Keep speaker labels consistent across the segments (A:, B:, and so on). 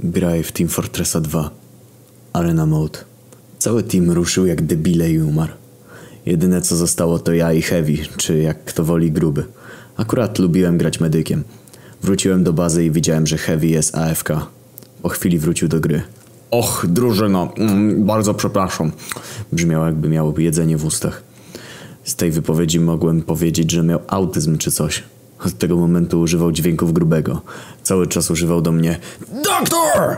A: Graj w Team Fortressa 2. Arena Mode. Cały team ruszył jak debile i umarł. Jedyne co zostało to ja i Heavy, czy jak kto woli gruby. Akurat lubiłem grać medykiem. Wróciłem do bazy i widziałem, że Heavy jest AFK. Po chwili wrócił do gry. Och, drużyno, mm, bardzo przepraszam. Brzmiało jakby miał jedzenie w ustach. Z tej wypowiedzi mogłem powiedzieć, że miał autyzm czy coś. Od tego momentu używał dźwięków grubego. Cały czas używał do mnie Doktor!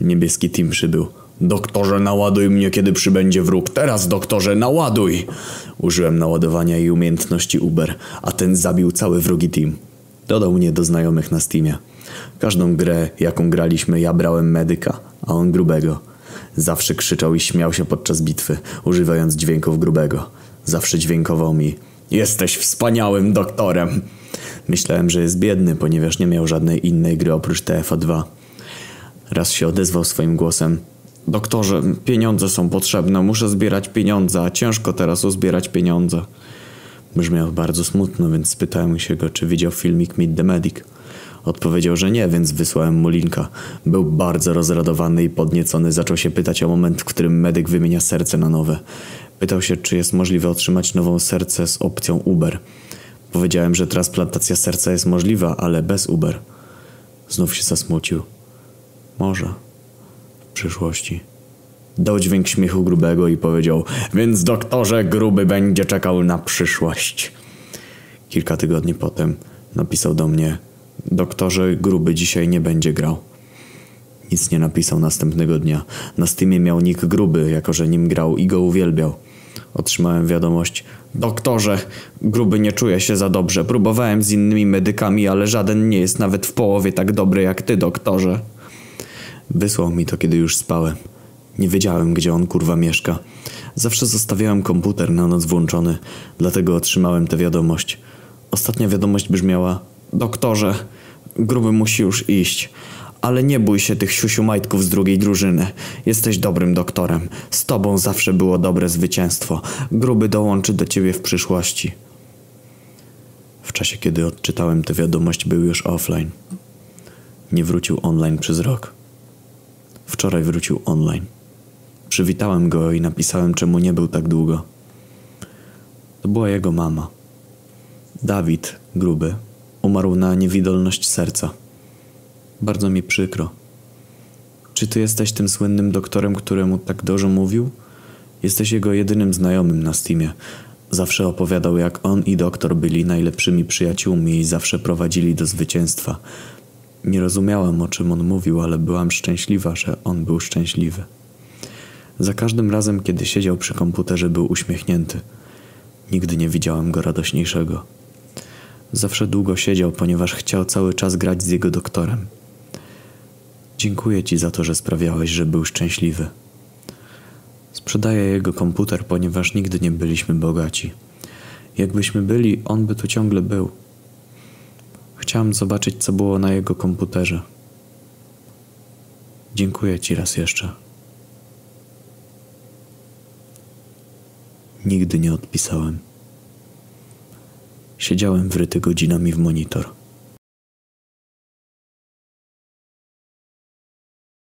A: Niebieski team przybył. Doktorze, naładuj mnie, kiedy przybędzie wróg. Teraz, doktorze, naładuj! Użyłem naładowania i umiejętności Uber, a ten zabił cały wrogi team. Dodał mnie do znajomych na Steamie. Każdą grę, jaką graliśmy, ja brałem medyka, a on grubego. Zawsze krzyczał i śmiał się podczas bitwy, używając dźwięków grubego. Zawsze dźwiękował mi Jesteś wspaniałym doktorem! Myślałem, że jest biedny, ponieważ nie miał żadnej innej gry oprócz TFA2. Raz się odezwał swoim głosem Doktorze, pieniądze są potrzebne, muszę zbierać pieniądze, a ciężko teraz uzbierać pieniądze. Brzmiał bardzo smutno, więc spytałem się go, czy widział filmik Meet the Medic. Odpowiedział, że nie, więc wysłałem mu linka. Był bardzo rozradowany i podniecony. Zaczął się pytać o moment, w którym medyk wymienia serce na nowe. Pytał się, czy jest możliwe otrzymać nową serce z opcją Uber. Powiedziałem, że transplantacja serca jest możliwa, ale bez Uber. Znów się zasmucił. Może. W przyszłości. Dał dźwięk śmiechu grubego i powiedział: Więc doktorze, gruby będzie czekał na przyszłość. Kilka tygodni potem napisał do mnie: Doktorze, gruby dzisiaj nie będzie grał. Nic nie napisał następnego dnia. Na Steamie miał nick gruby, jako że nim grał i go uwielbiał. Otrzymałem wiadomość: Doktorze, gruby nie czuje się za dobrze. Próbowałem z innymi medykami, ale żaden nie jest nawet w połowie tak dobry jak ty, doktorze. Wysłał mi to, kiedy już spałem. Nie wiedziałem, gdzie on kurwa mieszka. Zawsze zostawiałem komputer na noc włączony, dlatego otrzymałem tę wiadomość. Ostatnia wiadomość brzmiała: Doktorze, gruby musi już iść. Ale nie bój się tych siusiu majtków z drugiej drużyny. Jesteś dobrym doktorem. Z tobą zawsze było dobre zwycięstwo. Gruby dołączy do ciebie w przyszłości. W czasie, kiedy odczytałem tę wiadomość, był już offline. Nie wrócił online przez rok. Wczoraj wrócił online. Przywitałem go i napisałem, czemu nie był tak długo. To była jego mama. Dawid, gruby, umarł na niewidolność serca. Bardzo mi przykro. Czy ty jesteś tym słynnym doktorem, któremu tak dużo mówił? Jesteś jego jedynym znajomym na Steamie. Zawsze opowiadał, jak on i doktor byli najlepszymi przyjaciółmi i zawsze prowadzili do zwycięstwa. Nie rozumiałam, o czym on mówił, ale byłam szczęśliwa, że on był szczęśliwy. Za każdym razem, kiedy siedział przy komputerze, był uśmiechnięty. Nigdy nie widziałem go radośniejszego. Zawsze długo siedział, ponieważ chciał cały czas grać z jego doktorem. Dziękuję ci za to, że sprawiałeś, że był szczęśliwy. Sprzedaję jego komputer, ponieważ nigdy nie byliśmy bogaci. Jakbyśmy byli, on by tu ciągle był. Chciałem zobaczyć, co było na jego komputerze. Dziękuję ci raz jeszcze. Nigdy nie odpisałem. Siedziałem wryty godzinami w monitor.